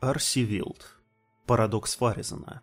Арси Вилд. Парадокс Фаризена.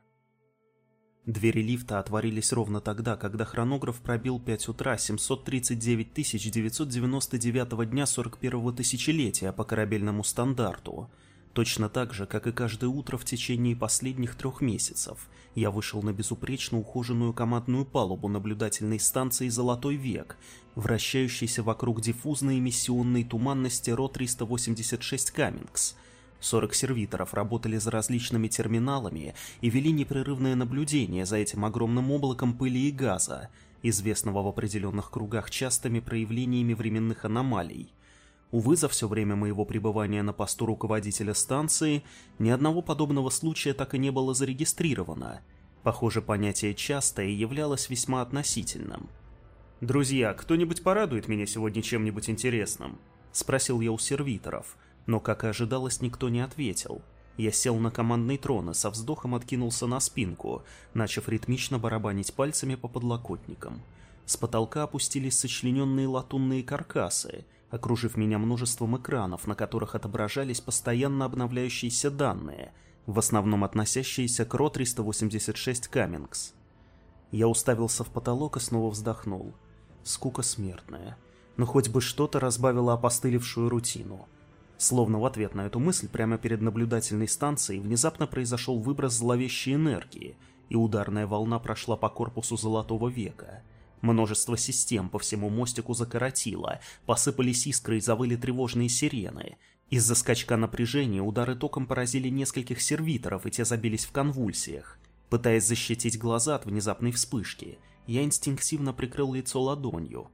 Двери лифта отворились ровно тогда, когда хронограф пробил 5 утра 739 999 дня 41-го тысячелетия по корабельному стандарту. Точно так же, как и каждое утро в течение последних трех месяцев, я вышел на безупречно ухоженную командную палубу наблюдательной станции «Золотой век», вращающейся вокруг диффузной эмиссионной туманности РО-386 «Каммингс», 40 сервиторов работали за различными терминалами и вели непрерывное наблюдение за этим огромным облаком пыли и газа, известного в определенных кругах частыми проявлениями временных аномалий. Увы, за все время моего пребывания на посту руководителя станции ни одного подобного случая так и не было зарегистрировано. Похоже, понятие «частое» являлось весьма относительным. «Друзья, кто-нибудь порадует меня сегодня чем-нибудь интересным?» — спросил я у сервиторов — но, как и ожидалось, никто не ответил. Я сел на командный трон и со вздохом откинулся на спинку, начав ритмично барабанить пальцами по подлокотникам. С потолка опустились сочлененные латунные каркасы, окружив меня множеством экранов, на которых отображались постоянно обновляющиеся данные, в основном относящиеся к РО-386 Каммингс. Я уставился в потолок и снова вздохнул. Скука смертная. Но хоть бы что-то разбавило опостылевшую рутину. Словно в ответ на эту мысль прямо перед наблюдательной станцией внезапно произошел выброс зловещей энергии, и ударная волна прошла по корпусу Золотого века. Множество систем по всему мостику закоротило, посыпались искры и завыли тревожные сирены. Из-за скачка напряжения удары током поразили нескольких сервиторов, и те забились в конвульсиях. Пытаясь защитить глаза от внезапной вспышки, я инстинктивно прикрыл лицо ладонью,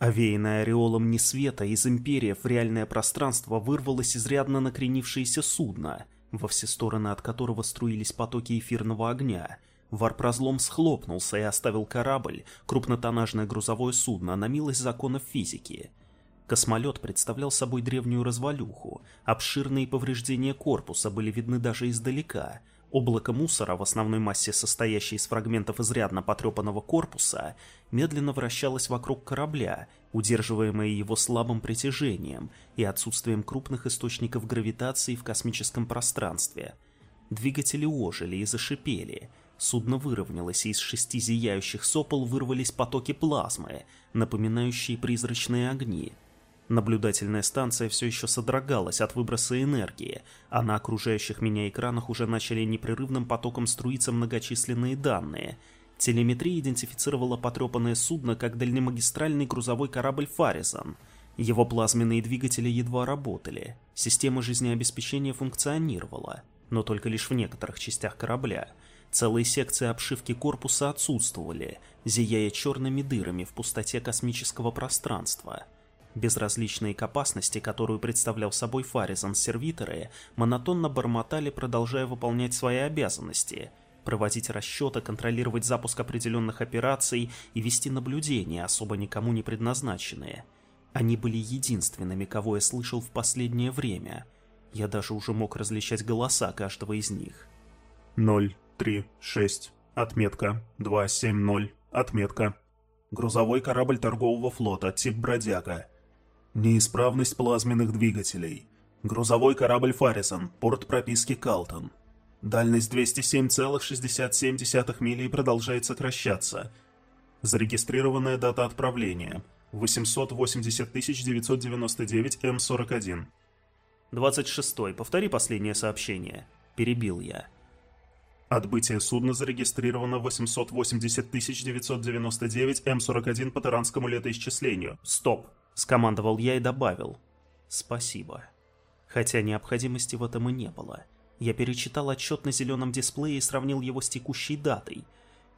Овеянное ореолом несвета из Империи в реальное пространство вырвалось изрядно накренившееся судно, во все стороны от которого струились потоки эфирного огня. Варпрозлом схлопнулся и оставил корабль, крупнотоннажное грузовое судно, на милость законов физики. Космолет представлял собой древнюю развалюху, обширные повреждения корпуса были видны даже издалека, Облако мусора, в основной массе состоящей из фрагментов изрядно потрепанного корпуса, медленно вращалось вокруг корабля, удерживаемое его слабым притяжением и отсутствием крупных источников гравитации в космическом пространстве. Двигатели ожили и зашипели. Судно выровнялось, и из шести зияющих сопол вырвались потоки плазмы, напоминающие призрачные огни — Наблюдательная станция все еще содрогалась от выброса энергии, а на окружающих меня экранах уже начали непрерывным потоком струиться многочисленные данные. Телеметрия идентифицировала потрепанное судно как дальнемагистральный грузовой корабль «Фаризан». Его плазменные двигатели едва работали, система жизнеобеспечения функционировала, но только лишь в некоторых частях корабля. Целые секции обшивки корпуса отсутствовали, зияя черными дырами в пустоте космического пространства – Безразличные к опасности, которую представлял собой Фаризан сервиторы, монотонно бормотали, продолжая выполнять свои обязанности – проводить расчеты, контролировать запуск определенных операций и вести наблюдения, особо никому не предназначенные. Они были единственными, кого я слышал в последнее время. Я даже уже мог различать голоса каждого из них. 0, 3, 6, отметка, 2, 7, 0, отметка. Грузовой корабль торгового флота, тип «Бродяга», Неисправность плазменных двигателей. Грузовой корабль «Фаррисон», порт прописки «Калтон». Дальность 207,67 мили продолжает сокращаться. Зарегистрированная дата отправления 880 999 М41. 26. Повтори последнее сообщение. Перебил я. Отбытие судна зарегистрировано 880 999 М41 по таранскому летоисчислению. Стоп. — скомандовал я и добавил. «Спасибо». Хотя необходимости в этом и не было. Я перечитал отчет на зеленом дисплее и сравнил его с текущей датой.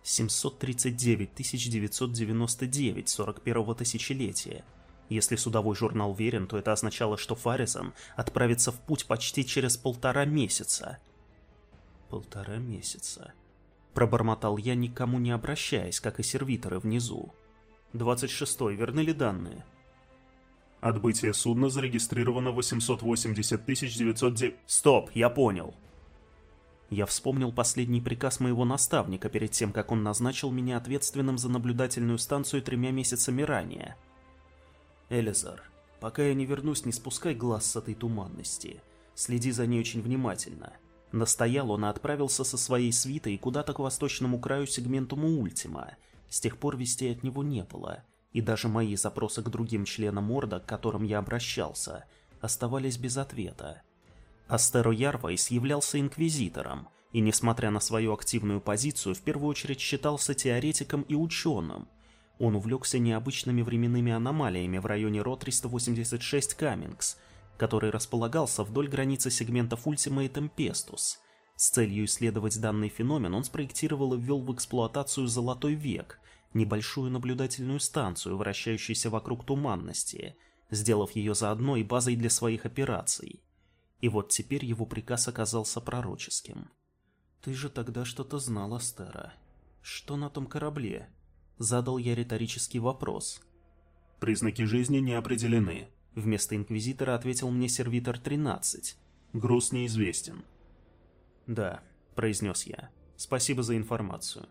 739 999 41 тысячелетия. Если судовой журнал верен, то это означало, что Фаризан отправится в путь почти через полтора месяца. Полтора месяца. Пробормотал я, никому не обращаясь, как и сервиторы внизу. 26-й, верны ли данные? Отбытие судна зарегистрировано 880 909... Стоп, я понял. Я вспомнил последний приказ моего наставника перед тем, как он назначил меня ответственным за наблюдательную станцию тремя месяцами ранее. Элизар, пока я не вернусь, не спускай глаз с этой туманности. Следи за ней очень внимательно. Настоял он и отправился со своей свитой куда-то к восточному краю сегментума Ультима. С тех пор вестей от него не было, и даже мои запросы к другим членам Орда, к которым я обращался, оставались без ответа. Астеро Ярвайс являлся инквизитором, и, несмотря на свою активную позицию, в первую очередь считался теоретиком и ученым. Он увлекся необычными временными аномалиями в районе Ро-386 Каммингс – который располагался вдоль границы сегментов Ultima и Tempestus. С целью исследовать данный феномен он спроектировал и ввел в эксплуатацию «Золотой век», небольшую наблюдательную станцию, вращающуюся вокруг туманности, сделав ее заодно и базой для своих операций. И вот теперь его приказ оказался пророческим. «Ты же тогда что-то знал, Астера. Что на том корабле?» Задал я риторический вопрос. «Признаки жизни не определены», Вместо Инквизитора ответил мне сервитор 13. Груз неизвестен. Да, произнес я. Спасибо за информацию.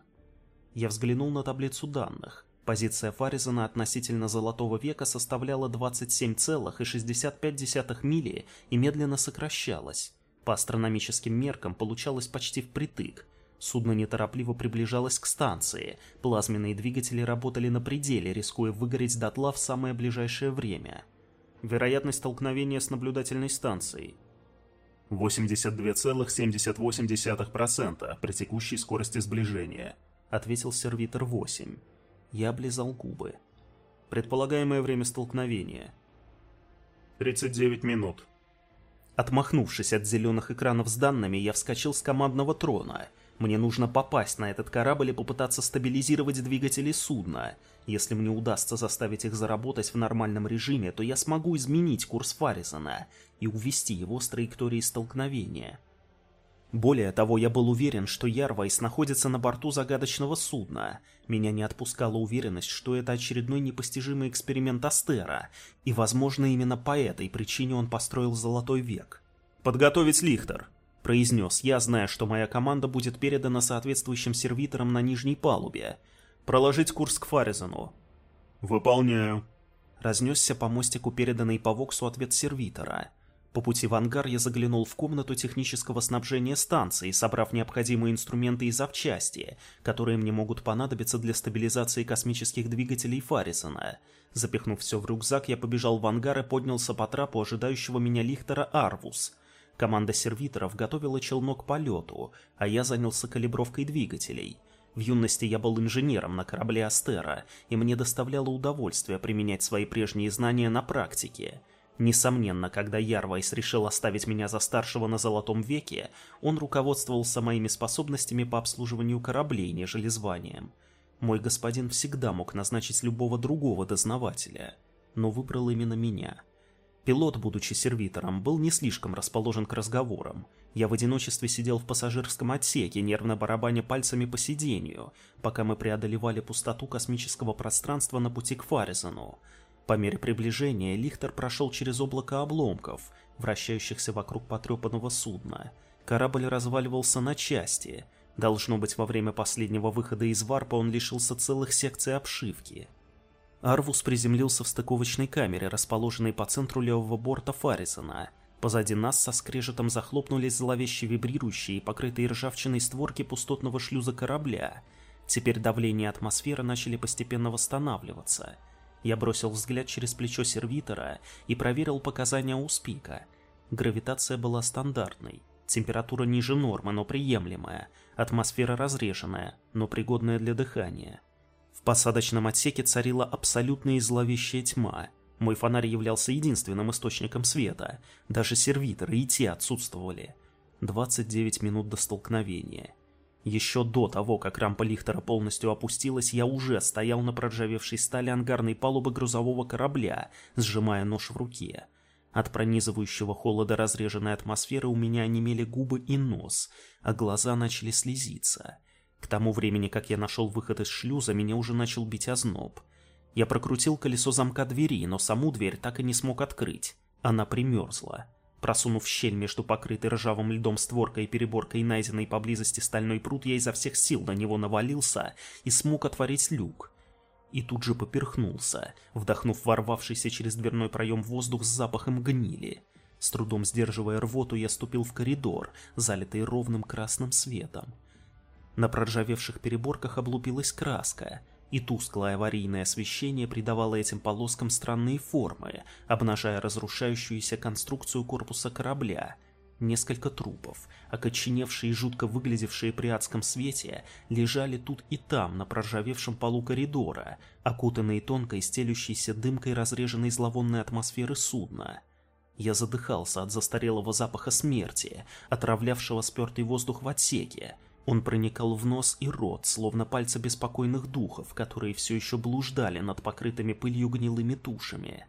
Я взглянул на таблицу данных. Позиция Фаризена относительно Золотого века составляла 27,65 мили и медленно сокращалась. По астрономическим меркам получалось почти впритык. Судно неторопливо приближалось к станции. Плазменные двигатели работали на пределе, рискуя выгореть дотла в самое ближайшее время. Вероятность столкновения с наблюдательной станцией. 82,78% при текущей скорости сближения, ответил сервитор 8. Я облизал губы. Предполагаемое время столкновения. 39 минут. Отмахнувшись от зеленых экранов с данными, я вскочил с командного трона — мне нужно попасть на этот корабль и попытаться стабилизировать двигатели судна. Если мне удастся заставить их заработать в нормальном режиме, то я смогу изменить курс Фаррисона и увести его с траектории столкновения. Более того, я был уверен, что Ярвайс находится на борту загадочного судна. Меня не отпускала уверенность, что это очередной непостижимый эксперимент Астера, и, возможно, именно по этой причине он построил Золотой век. «Подготовить лихтер!» — произнес я, зная, что моя команда будет передана соответствующим сервиторам на нижней палубе. «Проложить курс к Фаризону». «Выполняю». Разнесся по мостику переданный по Воксу ответ сервитора. По пути в ангар я заглянул в комнату технического снабжения станции, собрав необходимые инструменты и запчасти, которые мне могут понадобиться для стабилизации космических двигателей Фаррисона. Запихнув все в рюкзак, я побежал в ангар и поднялся по трапу ожидающего меня лихтера Арвус — Команда сервиторов готовила челнок к полету, а я занялся калибровкой двигателей. В юности я был инженером на корабле Астера, и мне доставляло удовольствие применять свои прежние знания на практике. Несомненно, когда Ярвайс решил оставить меня за старшего на Золотом веке, он руководствовался моими способностями по обслуживанию кораблей, нежели званием. Мой господин всегда мог назначить любого другого дознавателя, но выбрал именно меня — Пилот, будучи сервитором, был не слишком расположен к разговорам. Я в одиночестве сидел в пассажирском отсеке, нервно барабаня пальцами по сиденью, пока мы преодолевали пустоту космического пространства на пути к Фаризону. По мере приближения Лихтер прошел через облако обломков, вращающихся вокруг потрепанного судна. Корабль разваливался на части. Должно быть, во время последнего выхода из варпа он лишился целых секций обшивки. Арвус приземлился в стыковочной камере, расположенной по центру левого борта Фаррисона. Позади нас со скрежетом захлопнулись зловеще вибрирующие и покрытые ржавчиной створки пустотного шлюза корабля. Теперь давление атмосферы начали постепенно восстанавливаться. Я бросил взгляд через плечо сервитора и проверил показания Успика. Гравитация была стандартной. Температура ниже нормы, но приемлемая. Атмосфера разреженная, но пригодная для дыхания. В посадочном отсеке царила абсолютная и зловещая тьма. Мой фонарь являлся единственным источником света. Даже сервиторы и те отсутствовали. 29 минут до столкновения. Еще до того, как рампа лихтера полностью опустилась, я уже стоял на проржавевшей стали ангарной палубы грузового корабля, сжимая нож в руке. От пронизывающего холода разреженной атмосферы у меня онемели губы и нос, а глаза начали слезиться. К тому времени, как я нашел выход из шлюза, меня уже начал бить озноб. Я прокрутил колесо замка двери, но саму дверь так и не смог открыть. Она примерзла. Просунув щель между покрытой ржавым льдом створкой и переборкой найденной поблизости стальной пруд, я изо всех сил на него навалился и смог отворить люк. И тут же поперхнулся, вдохнув ворвавшийся через дверной проем воздух с запахом гнили. С трудом сдерживая рвоту, я ступил в коридор, залитый ровным красным светом. На проржавевших переборках облупилась краска, и тусклое аварийное освещение придавало этим полоскам странные формы, обнажая разрушающуюся конструкцию корпуса корабля. Несколько трупов, окоченевшие и жутко выглядевшие при адском свете, лежали тут и там, на проржавевшем полу коридора, окутанные тонкой стелющейся дымкой разреженной зловонной атмосферы судна. Я задыхался от застарелого запаха смерти, отравлявшего спертый воздух в отсеке, он проникал в нос и рот, словно пальцы беспокойных духов, которые все еще блуждали над покрытыми пылью гнилыми тушами.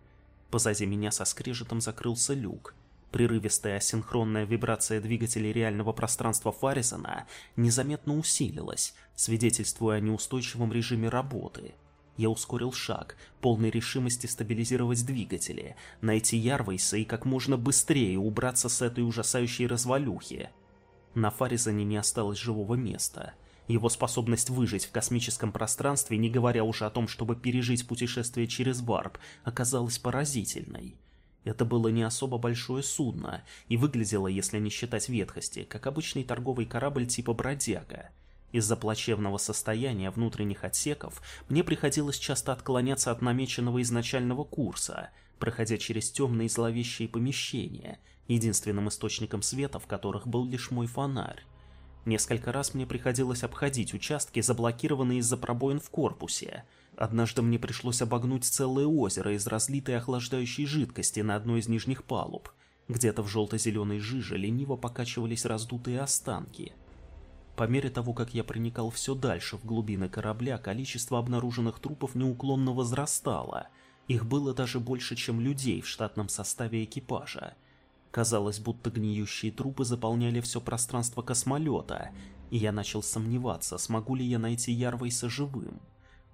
Позади меня со скрежетом закрылся люк. Прерывистая асинхронная вибрация двигателей реального пространства Фаррисона незаметно усилилась, свидетельствуя о неустойчивом режиме работы. Я ускорил шаг, полной решимости стабилизировать двигатели, найти Ярвейса и как можно быстрее убраться с этой ужасающей развалюхи. На Фаризане не осталось живого места. Его способность выжить в космическом пространстве, не говоря уже о том, чтобы пережить путешествие через варп, оказалась поразительной. Это было не особо большое судно, и выглядело, если не считать ветхости, как обычный торговый корабль типа «Бродяга». Из-за плачевного состояния внутренних отсеков мне приходилось часто отклоняться от намеченного изначального курса, проходя через темные зловещие помещения – единственным источником света в которых был лишь мой фонарь. Несколько раз мне приходилось обходить участки, заблокированные из-за пробоин в корпусе. Однажды мне пришлось обогнуть целое озеро из разлитой охлаждающей жидкости на одной из нижних палуб. Где-то в желто-зеленой жиже лениво покачивались раздутые останки. По мере того, как я проникал все дальше в глубины корабля, количество обнаруженных трупов неуклонно возрастало. Их было даже больше, чем людей в штатном составе экипажа. Казалось, будто гниющие трупы заполняли все пространство космолета, и я начал сомневаться, смогу ли я найти Ярвейса живым.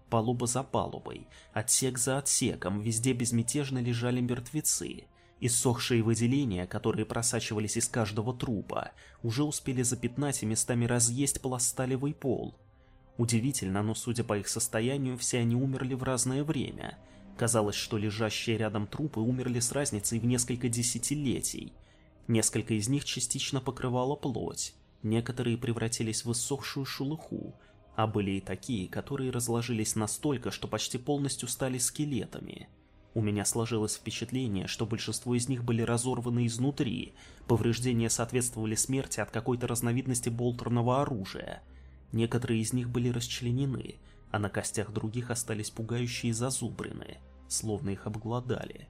Палуба за палубой, отсек за отсеком, везде безмятежно лежали мертвецы. Иссохшие выделения, которые просачивались из каждого трупа, уже успели запятнать и местами разъесть пласталевый пол. Удивительно, но судя по их состоянию, все они умерли в разное время – Казалось, что лежащие рядом трупы умерли с разницей в несколько десятилетий. Несколько из них частично покрывала плоть, некоторые превратились в иссохшую шелуху, а были и такие, которые разложились настолько, что почти полностью стали скелетами. У меня сложилось впечатление, что большинство из них были разорваны изнутри, повреждения соответствовали смерти от какой-то разновидности болтерного оружия. Некоторые из них были расчленены, а на костях других остались пугающие зазубрины словно их обглодали.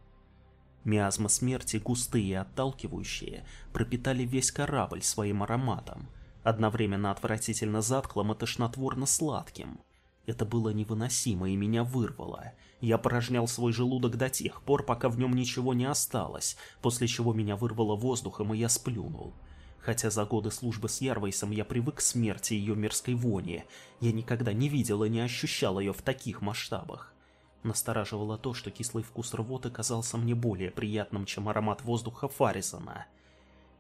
Миазмы смерти, густые и отталкивающие, пропитали весь корабль своим ароматом, одновременно отвратительно затхлым и тошнотворно сладким. Это было невыносимо и меня вырвало. Я порожнял свой желудок до тех пор, пока в нем ничего не осталось, после чего меня вырвало воздухом и я сплюнул. Хотя за годы службы с Ярвейсом я привык к смерти ее мерзкой вони, я никогда не видел и не ощущал ее в таких масштабах. Настораживало то, что кислый вкус рвоты казался мне более приятным, чем аромат воздуха Фаррисона.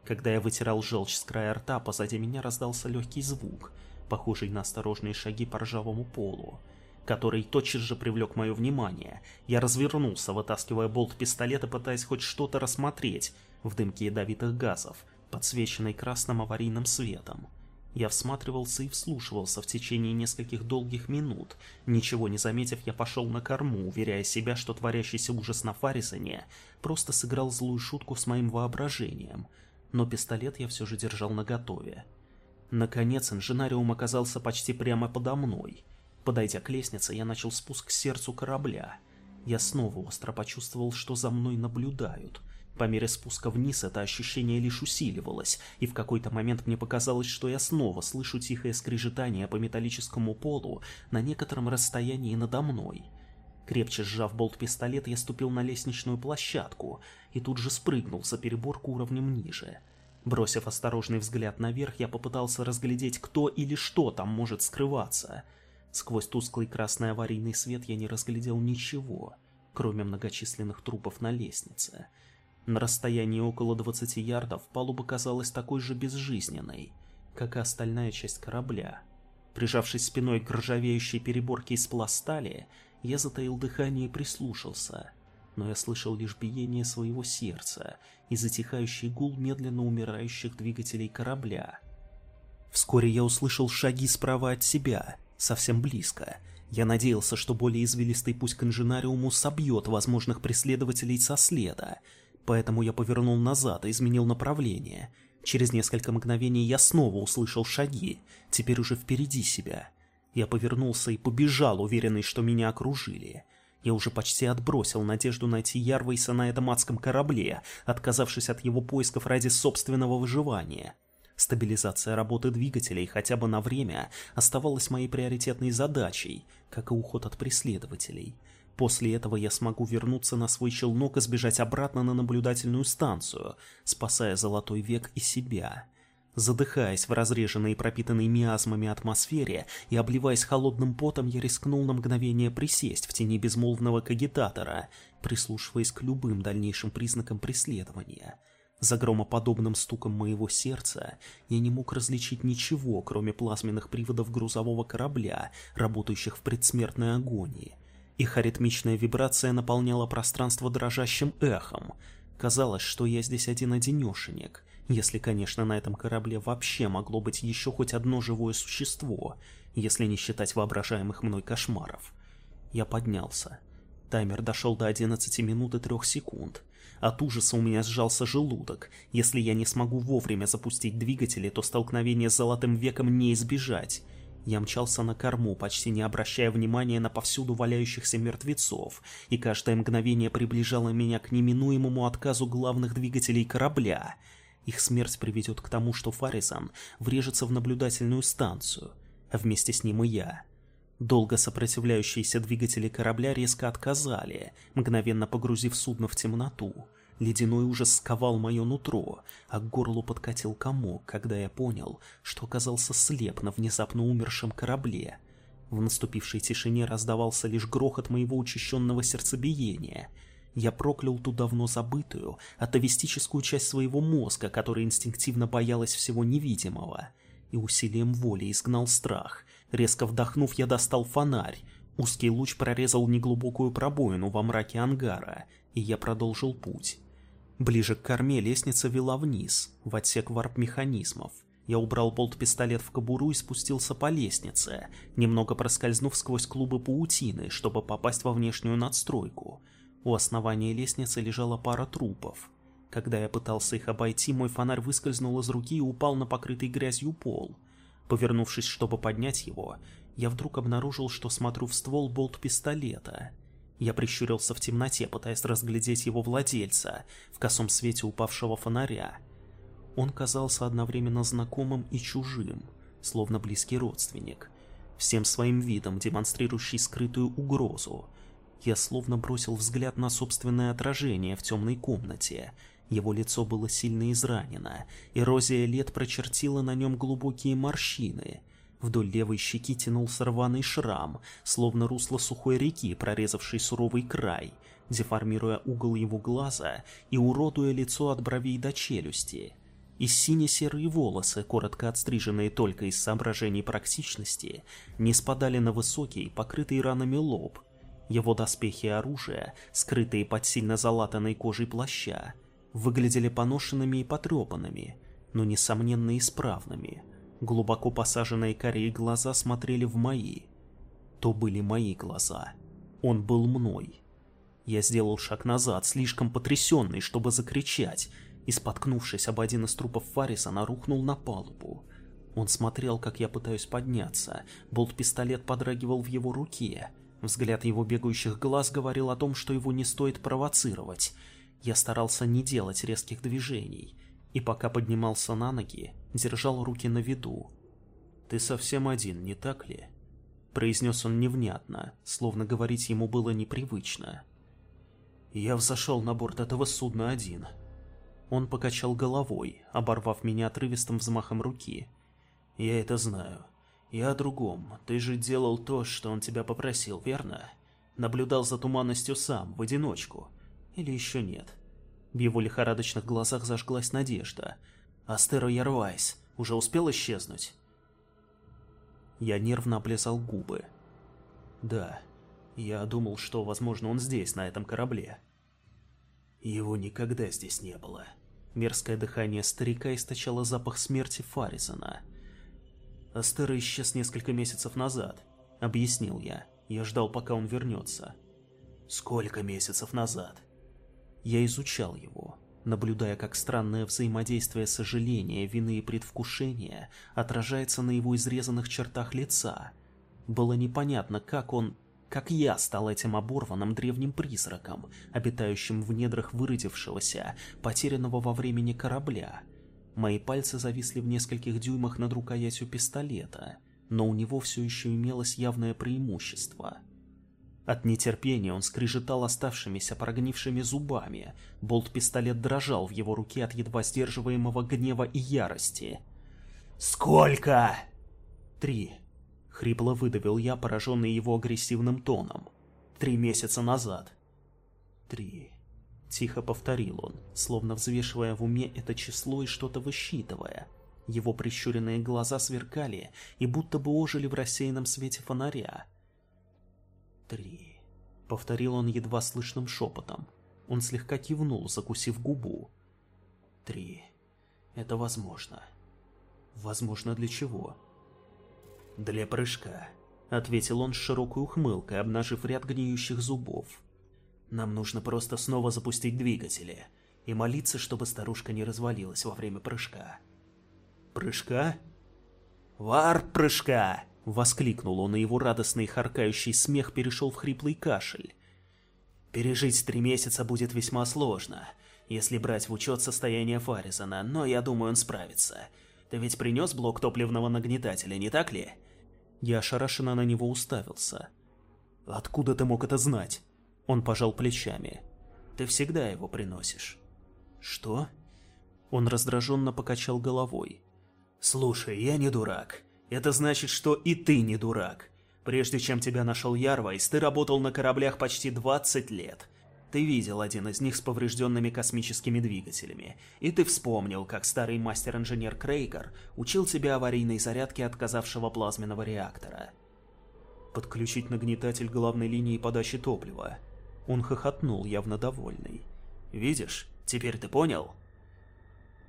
Когда я вытирал желчь с края рта, позади меня раздался легкий звук, похожий на осторожные шаги по ржавому полу, который тотчас же привлек мое внимание. Я развернулся, вытаскивая болт пистолета, пытаясь хоть что-то рассмотреть в дымке ядовитых газов, подсвеченной красным аварийным светом. Я всматривался и вслушивался в течение нескольких долгих минут. Ничего не заметив, я пошел на корму, уверяя себя, что творящийся ужас на Фарисоне просто сыграл злую шутку с моим воображением. Но пистолет я все же держал наготове. Наконец, инженариум оказался почти прямо подо мной. Подойдя к лестнице, я начал спуск к сердцу корабля. Я снова остро почувствовал, что за мной наблюдают. По мере спуска вниз это ощущение лишь усиливалось, и в какой-то момент мне показалось, что я снова слышу тихое скрежетание по металлическому полу на некотором расстоянии надо мной. Крепче сжав болт-пистолет, я ступил на лестничную площадку и тут же спрыгнул за переборку уровнем ниже. Бросив осторожный взгляд наверх, я попытался разглядеть, кто или что там может скрываться. Сквозь тусклый красный аварийный свет я не разглядел ничего, кроме многочисленных трупов на лестнице — на расстоянии около 20 ярдов палуба казалась такой же безжизненной, как и остальная часть корабля. Прижавшись спиной к ржавеющей переборке из пластали, я затаил дыхание и прислушался. но я слышал лишь биение своего сердца и затихающий гул медленно умирающих двигателей корабля. Вскоре я услышал шаги справа от себя, совсем близко. Я надеялся, что более извилистый путь к инженариуму собьет возможных преследователей со следа, поэтому я повернул назад и изменил направление. Через несколько мгновений я снова услышал шаги, теперь уже впереди себя. Я повернулся и побежал, уверенный, что меня окружили. Я уже почти отбросил надежду найти Ярвейса на этом адском корабле, отказавшись от его поисков ради собственного выживания. Стабилизация работы двигателей хотя бы на время оставалась моей приоритетной задачей, как и уход от преследователей. После этого я смогу вернуться на свой челнок и сбежать обратно на наблюдательную станцию, спасая Золотой век и себя. Задыхаясь в разреженной и пропитанной миазмами атмосфере и обливаясь холодным потом, я рискнул на мгновение присесть в тени безмолвного кагитатора, прислушиваясь к любым дальнейшим признакам преследования — за громоподобным стуком моего сердца я не мог различить ничего, кроме плазменных приводов грузового корабля, работающих в предсмертной агонии. Их аритмичная вибрация наполняла пространство дрожащим эхом. Казалось, что я здесь один-одинешенек, если, конечно, на этом корабле вообще могло быть еще хоть одно живое существо, если не считать воображаемых мной кошмаров. Я поднялся. Таймер дошел до 11 минут и 3 секунд. От ужаса у меня сжался желудок. Если я не смогу вовремя запустить двигатели, то столкновение с Золотым Веком не избежать. Я мчался на корму, почти не обращая внимания на повсюду валяющихся мертвецов, и каждое мгновение приближало меня к неминуемому отказу главных двигателей корабля. Их смерть приведет к тому, что Фаризан врежется в наблюдательную станцию, а вместе с ним и я. Долго сопротивляющиеся двигатели корабля резко отказали, мгновенно погрузив судно в темноту. Ледяной ужас сковал мое нутро, а к горлу подкатил комок, когда я понял, что оказался слеп на внезапно умершем корабле. В наступившей тишине раздавался лишь грохот моего учащенного сердцебиения. Я проклял ту давно забытую, атовистическую часть своего мозга, которая инстинктивно боялась всего невидимого, и усилием воли изгнал страх, Резко вдохнув, я достал фонарь. Узкий луч прорезал неглубокую пробоину во мраке ангара, и я продолжил путь. Ближе к корме лестница вела вниз, в отсек варп-механизмов. Я убрал болт-пистолет в кобуру и спустился по лестнице, немного проскользнув сквозь клубы паутины, чтобы попасть во внешнюю надстройку. У основания лестницы лежала пара трупов. Когда я пытался их обойти, мой фонарь выскользнул из руки и упал на покрытый грязью пол. Повернувшись, чтобы поднять его, я вдруг обнаружил, что смотрю в ствол болт-пистолета. Я прищурился в темноте, пытаясь разглядеть его владельца в косом свете упавшего фонаря. Он казался одновременно знакомым и чужим, словно близкий родственник, всем своим видом демонстрирующий скрытую угрозу. Я словно бросил взгляд на собственное отражение в темной комнате его лицо было сильно изранено, эрозия лет прочертила на нем глубокие морщины. Вдоль левой щеки тянулся рваный шрам, словно русло сухой реки, прорезавшей суровый край, деформируя угол его глаза и уродуя лицо от бровей до челюсти. И сине-серые волосы, коротко отстриженные только из соображений практичности, не спадали на высокий, покрытый ранами лоб. Его доспехи и оружие, скрытые под сильно залатанной кожей плаща, выглядели поношенными и потрепанными, но, несомненно, исправными. Глубоко посаженные корей глаза смотрели в мои. То были мои глаза. Он был мной. Я сделал шаг назад, слишком потрясенный, чтобы закричать, и, споткнувшись об один из трупов Фаррисона, рухнул на палубу. Он смотрел, как я пытаюсь подняться. Болт-пистолет подрагивал в его руке. Взгляд его бегающих глаз говорил о том, что его не стоит провоцировать. Я старался не делать резких движений, и пока поднимался на ноги, держал руки на виду. «Ты совсем один, не так ли?» Произнес он невнятно, словно говорить ему было непривычно. «Я взошел на борт этого судна один». Он покачал головой, оборвав меня отрывистым взмахом руки. «Я это знаю. Я о другом. Ты же делал то, что он тебя попросил, верно? Наблюдал за туманностью сам, в одиночку. Или еще нет? В его лихорадочных глазах зажглась надежда. Астеро Ярвайс уже успел исчезнуть? Я нервно облизал губы. Да, я думал, что, возможно, он здесь, на этом корабле. Его никогда здесь не было. Мерзкое дыхание старика источало запах смерти Фаризона. Астера исчез несколько месяцев назад, объяснил я. Я ждал, пока он вернется. Сколько месяцев назад? Я изучал его, наблюдая, как странное взаимодействие сожаления, вины и предвкушения отражается на его изрезанных чертах лица. Было непонятно, как он как я стал этим оборванным древним призраком, обитающим в недрах выродившегося, потерянного во времени корабля. Мои пальцы зависли в нескольких дюймах над рукоятью пистолета, но у него все еще имелось явное преимущество. От нетерпения он скрежетал оставшимися прогнившими зубами, болт-пистолет дрожал в его руке от едва сдерживаемого гнева и ярости. «Сколько?» «Три», Хрипло выдавил я, пораженный его агрессивным тоном. Три месяца назад. Три. Тихо повторил он, словно взвешивая в уме это число и что-то высчитывая. Его прищуренные глаза сверкали и будто бы ожили в рассеянном свете фонаря. Три. Повторил он едва слышным шепотом. Он слегка кивнул, закусив губу. Три. Это возможно. Возможно для чего? «Для прыжка», — ответил он с широкой ухмылкой, обнажив ряд гниющих зубов. «Нам нужно просто снова запустить двигатели и молиться, чтобы старушка не развалилась во время прыжка». «Прыжка?» «Варп прыжка!» — воскликнул он, и его радостный харкающий смех перешел в хриплый кашель. «Пережить три месяца будет весьма сложно, если брать в учет состояние Фаризона, но я думаю, он справится. Ты ведь принес блок топливного нагнетателя, не так ли?» Я ошарашенно на него уставился. «Откуда ты мог это знать?» Он пожал плечами. «Ты всегда его приносишь». «Что?» Он раздраженно покачал головой. «Слушай, я не дурак. Это значит, что и ты не дурак. Прежде чем тебя нашел Ярвайс, ты работал на кораблях почти 20 лет. Ты видел один из них с поврежденными космическими двигателями, и ты вспомнил, как старый мастер-инженер Крейгер учил тебя аварийной зарядке отказавшего плазменного реактора. Подключить нагнетатель главной линии подачи топлива. Он хохотнул, явно довольный. Видишь, теперь ты понял?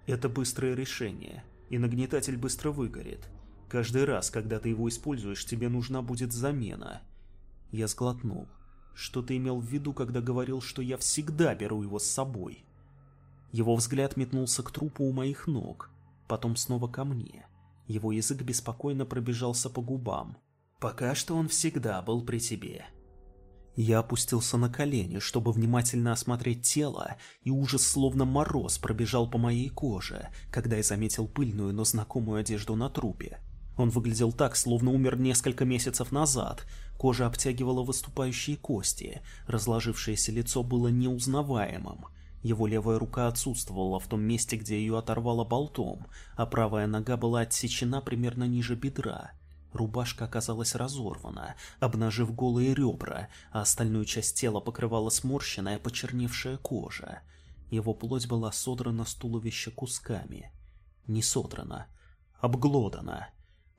Это быстрое решение, и нагнетатель быстро выгорит. Каждый раз, когда ты его используешь, тебе нужна будет замена. Я сглотнул. Что ты имел в виду, когда говорил, что я всегда беру его с собой? Его взгляд метнулся к трупу у моих ног, потом снова ко мне. Его язык беспокойно пробежался по губам. Пока что он всегда был при тебе. Я опустился на колени, чтобы внимательно осмотреть тело, и ужас словно мороз пробежал по моей коже, когда я заметил пыльную, но знакомую одежду на трупе. Он выглядел так, словно умер несколько месяцев назад. Кожа обтягивала выступающие кости, разложившееся лицо было неузнаваемым. Его левая рука отсутствовала в том месте, где ее оторвало болтом, а правая нога была отсечена примерно ниже бедра. Рубашка оказалась разорвана, обнажив голые ребра, а остальную часть тела покрывала сморщенная, почерневшая кожа. Его плоть была содрана с туловища кусками. Не содрана, обглодана.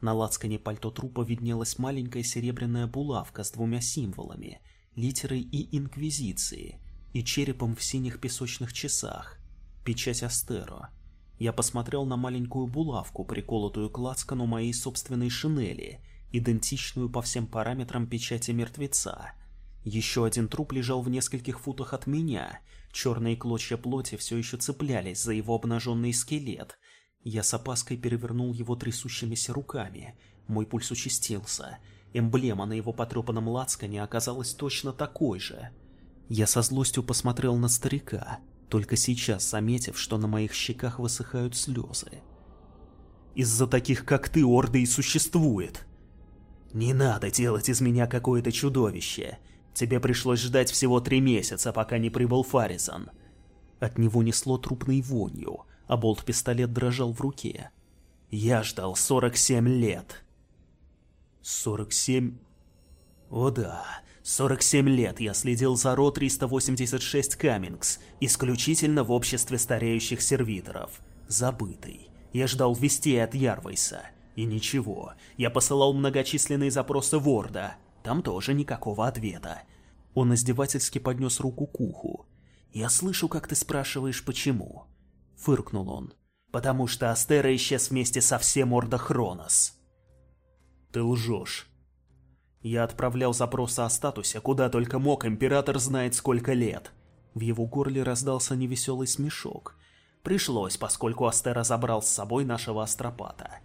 На лацкане пальто трупа виднелась маленькая серебряная булавка с двумя символами — литерой и инквизиции, и черепом в синих песочных часах, печать Астеро. Я посмотрел на маленькую булавку, приколотую к лацкану моей собственной шинели, идентичную по всем параметрам печати мертвеца. Еще один труп лежал в нескольких футах от меня, черные клочья плоти все еще цеплялись за его обнаженный скелет, я с опаской перевернул его трясущимися руками. Мой пульс участился. Эмблема на его потрепанном лацкане оказалась точно такой же. Я со злостью посмотрел на старика, только сейчас заметив, что на моих щеках высыхают слезы. «Из-за таких, как ты, Орда и существует!» «Не надо делать из меня какое-то чудовище. Тебе пришлось ждать всего три месяца, пока не прибыл Фаризон». От него несло трупной вонью, а болт-пистолет дрожал в руке. Я ждал 47 лет. 47? О да, 47 лет я следил за Ро 386 Каммингс, исключительно в обществе стареющих сервиторов. Забытый. Я ждал вестей от Ярвейса. И ничего, я посылал многочисленные запросы Ворда. Там тоже никакого ответа. Он издевательски поднес руку к уху. «Я слышу, как ты спрашиваешь, почему?» — фыркнул он. «Потому что Астера исчез вместе со всем Ордо Хронос». «Ты лжешь». Я отправлял запросы о статусе, куда только мог, император знает сколько лет. В его горле раздался невеселый смешок. Пришлось, поскольку Астера забрал с собой нашего астропата.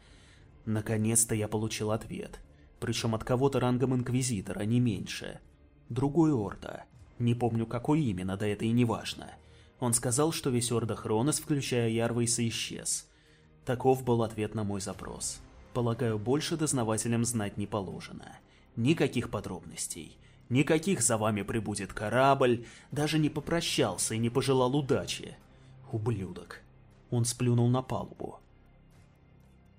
Наконец-то я получил ответ. Причем от кого-то рангом Инквизитора, не меньше. Другой Орда. Не помню, какой именно, да это и не важно. Он сказал, что весь Орда Хронос, включая Ярвейса, исчез. Таков был ответ на мой запрос. Полагаю, больше дознавателям знать не положено. Никаких подробностей. Никаких «за вами прибудет корабль», даже не попрощался и не пожелал удачи. Ублюдок. Он сплюнул на палубу.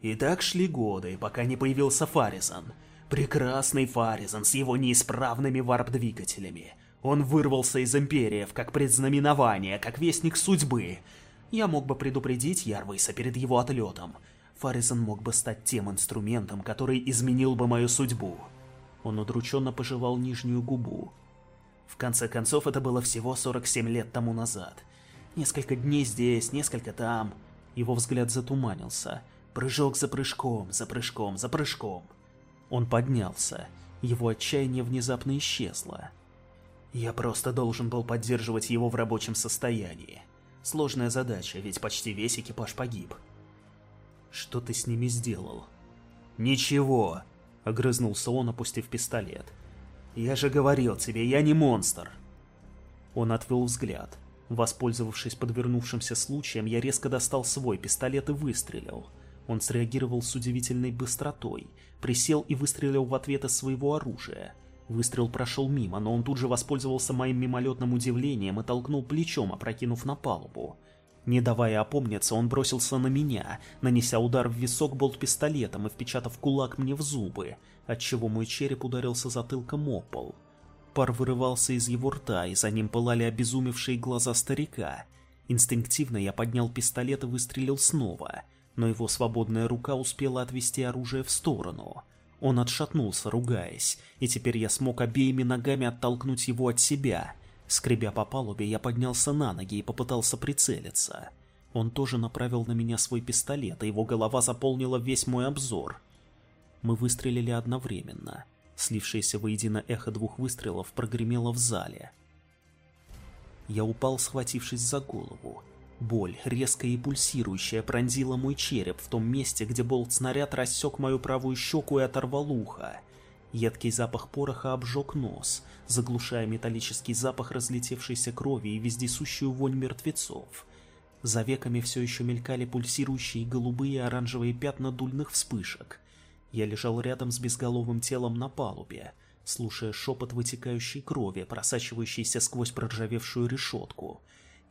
И так шли годы, пока не появился Фаризан. Прекрасный Фаризан с его неисправными варп-двигателями. Он вырвался из Империев как предзнаменование, как вестник судьбы. Я мог бы предупредить Ярвейса перед его отлетом. Фаризан мог бы стать тем инструментом, который изменил бы мою судьбу. Он удрученно пожевал нижнюю губу. В конце концов, это было всего 47 лет тому назад. Несколько дней здесь, несколько там. Его взгляд затуманился. Прыжок за прыжком, за прыжком, за прыжком. Он поднялся. Его отчаяние внезапно исчезло. Я просто должен был поддерживать его в рабочем состоянии. Сложная задача, ведь почти весь экипаж погиб. Что ты с ними сделал? Ничего, огрызнулся он, опустив пистолет. Я же говорил тебе, я не монстр. Он отвел взгляд. Воспользовавшись подвернувшимся случаем, я резко достал свой пистолет и выстрелил. Он среагировал с удивительной быстротой, присел и выстрелил в ответ из своего оружия. Выстрел прошел мимо, но он тут же воспользовался моим мимолетным удивлением и толкнул плечом, опрокинув на палубу. Не давая опомниться, он бросился на меня, нанеся удар в висок болт-пистолетом и впечатав кулак мне в зубы, отчего мой череп ударился затылком о пол. Пар вырывался из его рта, и за ним пылали обезумевшие глаза старика. Инстинктивно я поднял пистолет и выстрелил снова, но его свободная рука успела отвести оружие в сторону. Он отшатнулся, ругаясь, и теперь я смог обеими ногами оттолкнуть его от себя — Скребя по палубе, я поднялся на ноги и попытался прицелиться. Он тоже направил на меня свой пистолет, и его голова заполнила весь мой обзор. Мы выстрелили одновременно. Слившееся воедино эхо двух выстрелов прогремело в зале. Я упал, схватившись за голову. Боль, резкая и пульсирующая, пронзила мой череп в том месте, где болт-снаряд рассек мою правую щеку и оторвал ухо. Едкий запах пороха обжег нос, заглушая металлический запах разлетевшейся крови и вездесущую вонь мертвецов. За веками все еще мелькали пульсирующие голубые и оранжевые пятна дульных вспышек. Я лежал рядом с безголовым телом на палубе, слушая шепот вытекающей крови, просачивающейся сквозь проржавевшую решетку,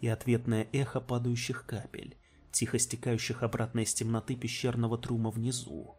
и ответное эхо падающих капель, тихо стекающих обратно из темноты пещерного трума внизу.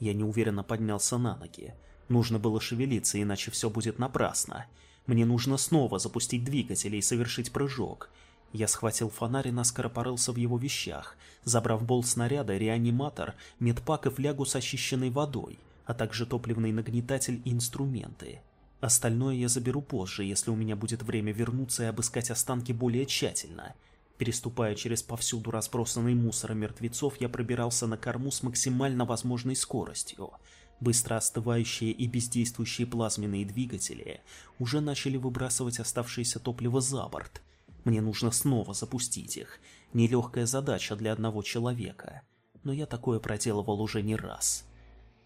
Я неуверенно поднялся на ноги, Нужно было шевелиться, иначе все будет напрасно. Мне нужно снова запустить двигатели и совершить прыжок. Я схватил фонарь и наскоро порылся в его вещах, забрав болт снаряда, реаниматор, медпак и флягу с очищенной водой, а также топливный нагнетатель и инструменты. Остальное я заберу позже, если у меня будет время вернуться и обыскать останки более тщательно. Переступая через повсюду разбросанный мусор и мертвецов, я пробирался на корму с максимально возможной скоростью. Быстро остывающие и бездействующие плазменные двигатели уже начали выбрасывать оставшееся топливо за борт. Мне нужно снова запустить их. Нелегкая задача для одного человека. Но я такое проделывал уже не раз.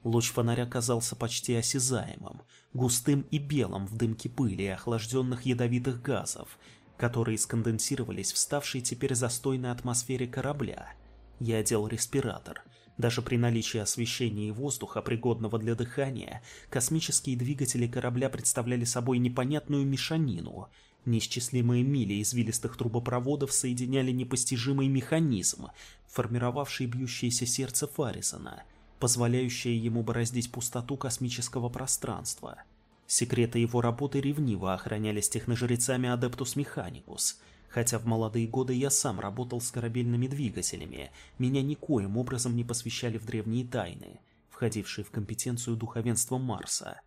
Луч фонаря казался почти осязаемым, густым и белым в дымке пыли и охлажденных ядовитых газов, которые сконденсировались в ставшей теперь застойной атмосфере корабля. Я одел респиратор — даже при наличии освещения и воздуха, пригодного для дыхания, космические двигатели корабля представляли собой непонятную мешанину. Неисчислимые мили извилистых трубопроводов соединяли непостижимый механизм, формировавший бьющееся сердце Фаррисона, позволяющее ему бороздить пустоту космического пространства. Секреты его работы ревниво охранялись техножрецами Адептус Механикус — Хотя в молодые годы я сам работал с корабельными двигателями, меня никоим образом не посвящали в древние тайны, входившие в компетенцию духовенства Марса.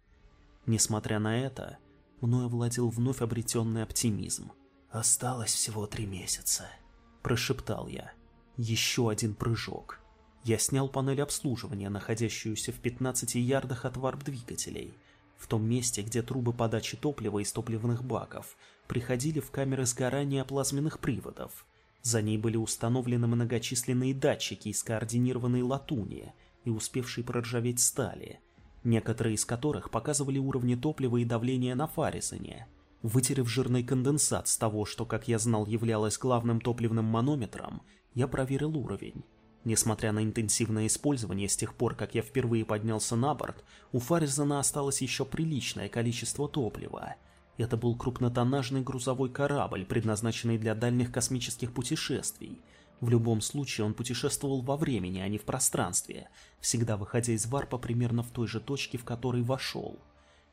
Несмотря на это, мною владел вновь обретенный оптимизм. «Осталось всего три месяца», — прошептал я. Еще один прыжок. Я снял панель обслуживания, находящуюся в 15 ярдах от варп-двигателей, в том месте, где трубы подачи топлива из топливных баков приходили в камеры сгорания плазменных приводов. За ней были установлены многочисленные датчики из координированной латуни и успевшей проржаветь стали, некоторые из которых показывали уровни топлива и давления на Фарисоне. Вытерев жирный конденсат с того, что, как я знал, являлось главным топливным манометром, я проверил уровень. Несмотря на интенсивное использование с тех пор, как я впервые поднялся на борт, у Фаризона осталось еще приличное количество топлива. Это был крупнотоннажный грузовой корабль, предназначенный для дальних космических путешествий. В любом случае он путешествовал во времени, а не в пространстве, всегда выходя из варпа примерно в той же точке, в которой вошел.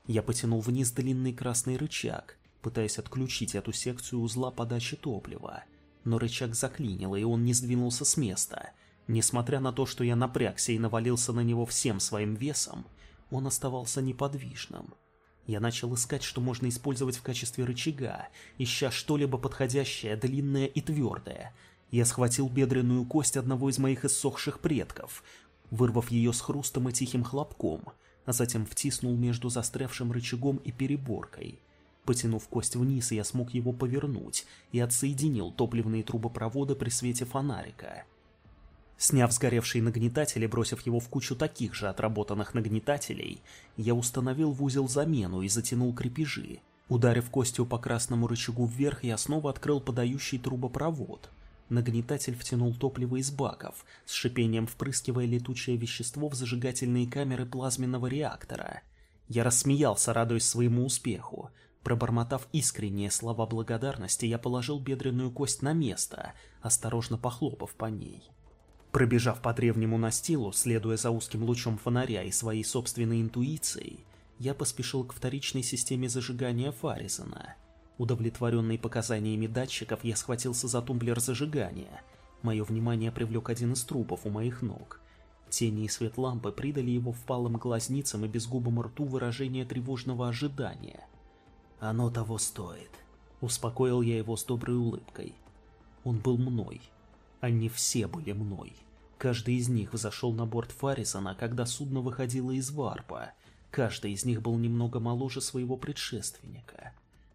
Я потянул вниз длинный красный рычаг, пытаясь отключить эту секцию узла подачи топлива. Но рычаг заклинило, и он не сдвинулся с места — Несмотря на то, что я напрягся и навалился на него всем своим весом, он оставался неподвижным. Я начал искать, что можно использовать в качестве рычага, ища что-либо подходящее, длинное и твердое. Я схватил бедренную кость одного из моих иссохших предков, вырвав ее с хрустом и тихим хлопком, а затем втиснул между застрявшим рычагом и переборкой. Потянув кость вниз, я смог его повернуть и отсоединил топливные трубопроводы при свете фонарика — Сняв сгоревший нагнетатель и бросив его в кучу таких же отработанных нагнетателей, я установил в узел замену и затянул крепежи. Ударив костью по красному рычагу вверх, я снова открыл подающий трубопровод. Нагнетатель втянул топливо из баков, с шипением впрыскивая летучее вещество в зажигательные камеры плазменного реактора. Я рассмеялся, радуясь своему успеху. Пробормотав искренние слова благодарности, я положил бедренную кость на место, осторожно похлопав по ней. Пробежав по древнему настилу, следуя за узким лучом фонаря и своей собственной интуицией, я поспешил к вторичной системе зажигания Фаризона. Удовлетворенный показаниями датчиков, я схватился за тумблер зажигания. Мое внимание привлек один из трупов у моих ног. Тени и свет лампы придали его впалым глазницам и безгубому рту выражение тревожного ожидания. «Оно того стоит», — успокоил я его с доброй улыбкой. Он был мной. Они все были мной. Каждый из них взошел на борт Фарисона, когда судно выходило из варпа. Каждый из них был немного моложе своего предшественника.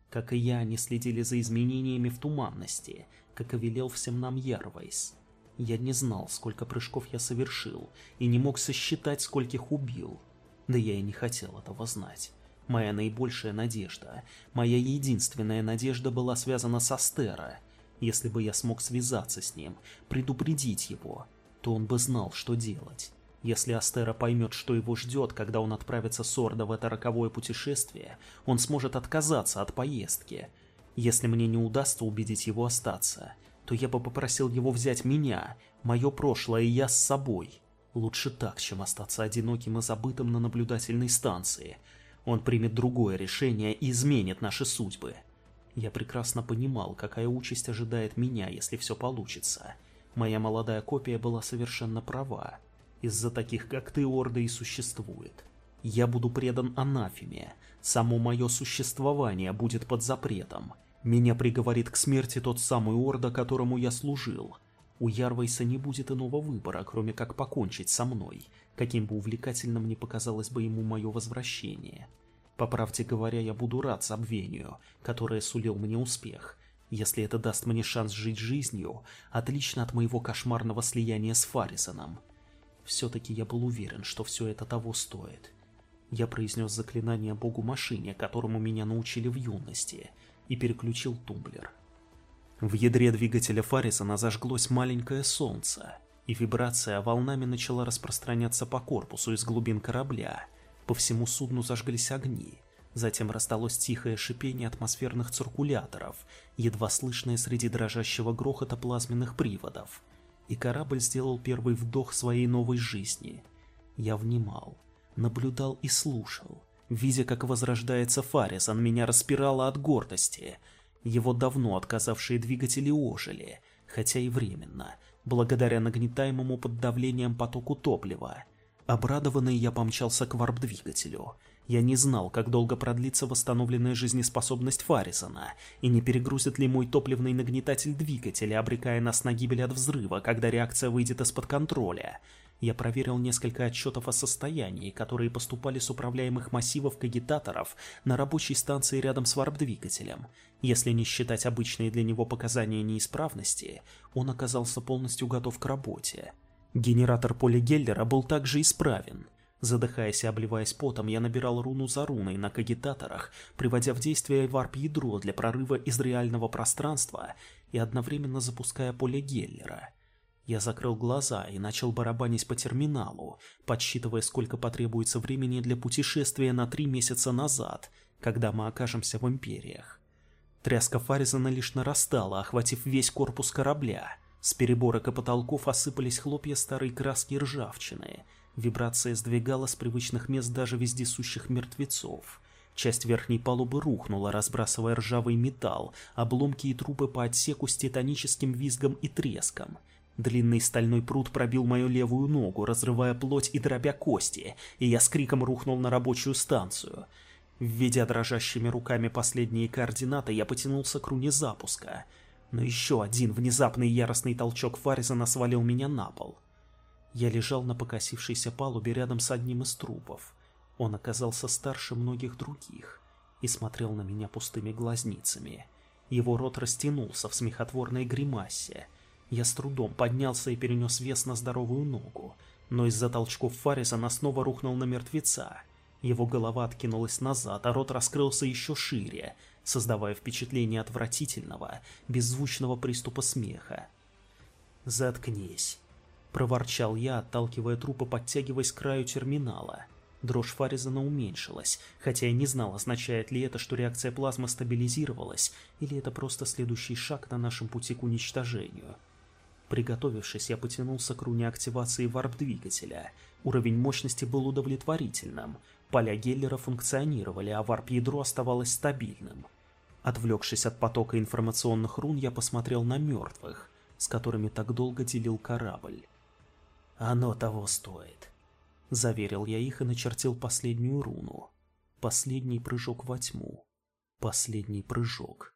Как и я, они следили за изменениями в туманности, как и велел всем нам Ярвайс. Я не знал, сколько прыжков я совершил, и не мог сосчитать, скольких убил. Да я и не хотел этого знать. Моя наибольшая надежда, моя единственная надежда была связана с Астера. Если бы я смог связаться с ним, предупредить его, то он бы знал, что делать. Если Астера поймет, что его ждет, когда он отправится с Орда в это роковое путешествие, он сможет отказаться от поездки. Если мне не удастся убедить его остаться, то я бы попросил его взять меня, мое прошлое и я с собой. Лучше так, чем остаться одиноким и забытым на наблюдательной станции. Он примет другое решение и изменит наши судьбы. Я прекрасно понимал, какая участь ожидает меня, если все получится. Моя молодая копия была совершенно права. Из-за таких, как ты, Орда и существует. Я буду предан анафеме. Само мое существование будет под запретом. Меня приговорит к смерти тот самый Орда, которому я служил. У Ярвайса не будет иного выбора, кроме как покончить со мной, каким бы увлекательным ни показалось бы ему мое возвращение. По правде говоря, я буду рад забвению, которое сулил мне успех, если это даст мне шанс жить жизнью, отлично от моего кошмарного слияния с Фарисоном. Все-таки я был уверен, что все это того стоит. Я произнес заклинание богу-машине, которому меня научили в юности, и переключил тумблер. В ядре двигателя Фарисона зажглось маленькое солнце, и вибрация волнами начала распространяться по корпусу из глубин корабля. По всему судну зажглись огни — Затем раздалось тихое шипение атмосферных циркуляторов, едва слышное среди дрожащего грохота плазменных приводов. И корабль сделал первый вдох своей новой жизни. Я внимал, наблюдал и слушал. Видя, как возрождается Фарисон, меня распирало от гордости. Его давно отказавшие двигатели ожили, хотя и временно, благодаря нагнетаемому под давлением потоку топлива. Обрадованный я помчался к варп-двигателю. Я не знал, как долго продлится восстановленная жизнеспособность Фаррисона, и не перегрузит ли мой топливный нагнетатель двигателя, обрекая нас на гибель от взрыва, когда реакция выйдет из-под контроля. Я проверил несколько отчетов о состоянии, которые поступали с управляемых массивов кагитаторов на рабочей станции рядом с варп-двигателем. Если не считать обычные для него показания неисправности, он оказался полностью готов к работе. Генератор поля Геллера был также исправен. Задыхаясь и обливаясь потом, я набирал руну за руной на кагитаторах, приводя в действие варп-ядро для прорыва из реального пространства и одновременно запуская поле Геллера — я закрыл глаза и начал барабанить по терминалу, подсчитывая, сколько потребуется времени для путешествия на три месяца назад, когда мы окажемся в Империях. Тряска Фаризона лишь нарастала, охватив весь корпус корабля. С переборок и потолков осыпались хлопья старой краски ржавчины. Вибрация сдвигала с привычных мест даже вездесущих мертвецов. Часть верхней палубы рухнула, разбрасывая ржавый металл, обломки и трупы по отсеку с титаническим визгом и треском — Длинный стальной пруд пробил мою левую ногу, разрывая плоть и дробя кости, и я с криком рухнул на рабочую станцию. Введя дрожащими руками последние координаты, я потянулся к руне запуска. Но еще один внезапный яростный толчок Фаризона свалил меня на пол. Я лежал на покосившейся палубе рядом с одним из трупов. Он оказался старше многих других и смотрел на меня пустыми глазницами. Его рот растянулся в смехотворной гримасе — я с трудом поднялся и перенес вес на здоровую ногу, но из-за толчков Фаррисона снова рухнул на мертвеца. Его голова откинулась назад, а рот раскрылся еще шире, создавая впечатление отвратительного, беззвучного приступа смеха. «Заткнись», — проворчал я, отталкивая трупа, подтягиваясь к краю терминала. Дрожь Фаризона уменьшилась, хотя я не знал, означает ли это, что реакция плазмы стабилизировалась, или это просто следующий шаг на нашем пути к уничтожению. Приготовившись, я потянулся к руне активации варп-двигателя. Уровень мощности был удовлетворительным. Поля Геллера функционировали, а варп-ядро оставалось стабильным. Отвлекшись от потока информационных рун, я посмотрел на мертвых, с которыми так долго делил корабль. «Оно того стоит», — заверил я их и начертил последнюю руну. Последний прыжок во тьму. Последний прыжок.